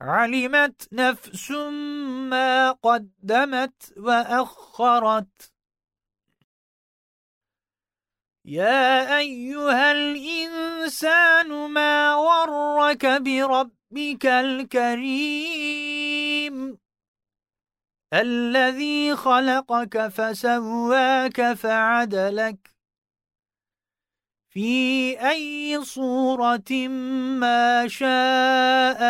علمت نفس ما قدمت وأخرت يا أيها الإنسان ما ورك بربك الكريم الذي خلقك فسواك فعدلك في أي صورة ما شاء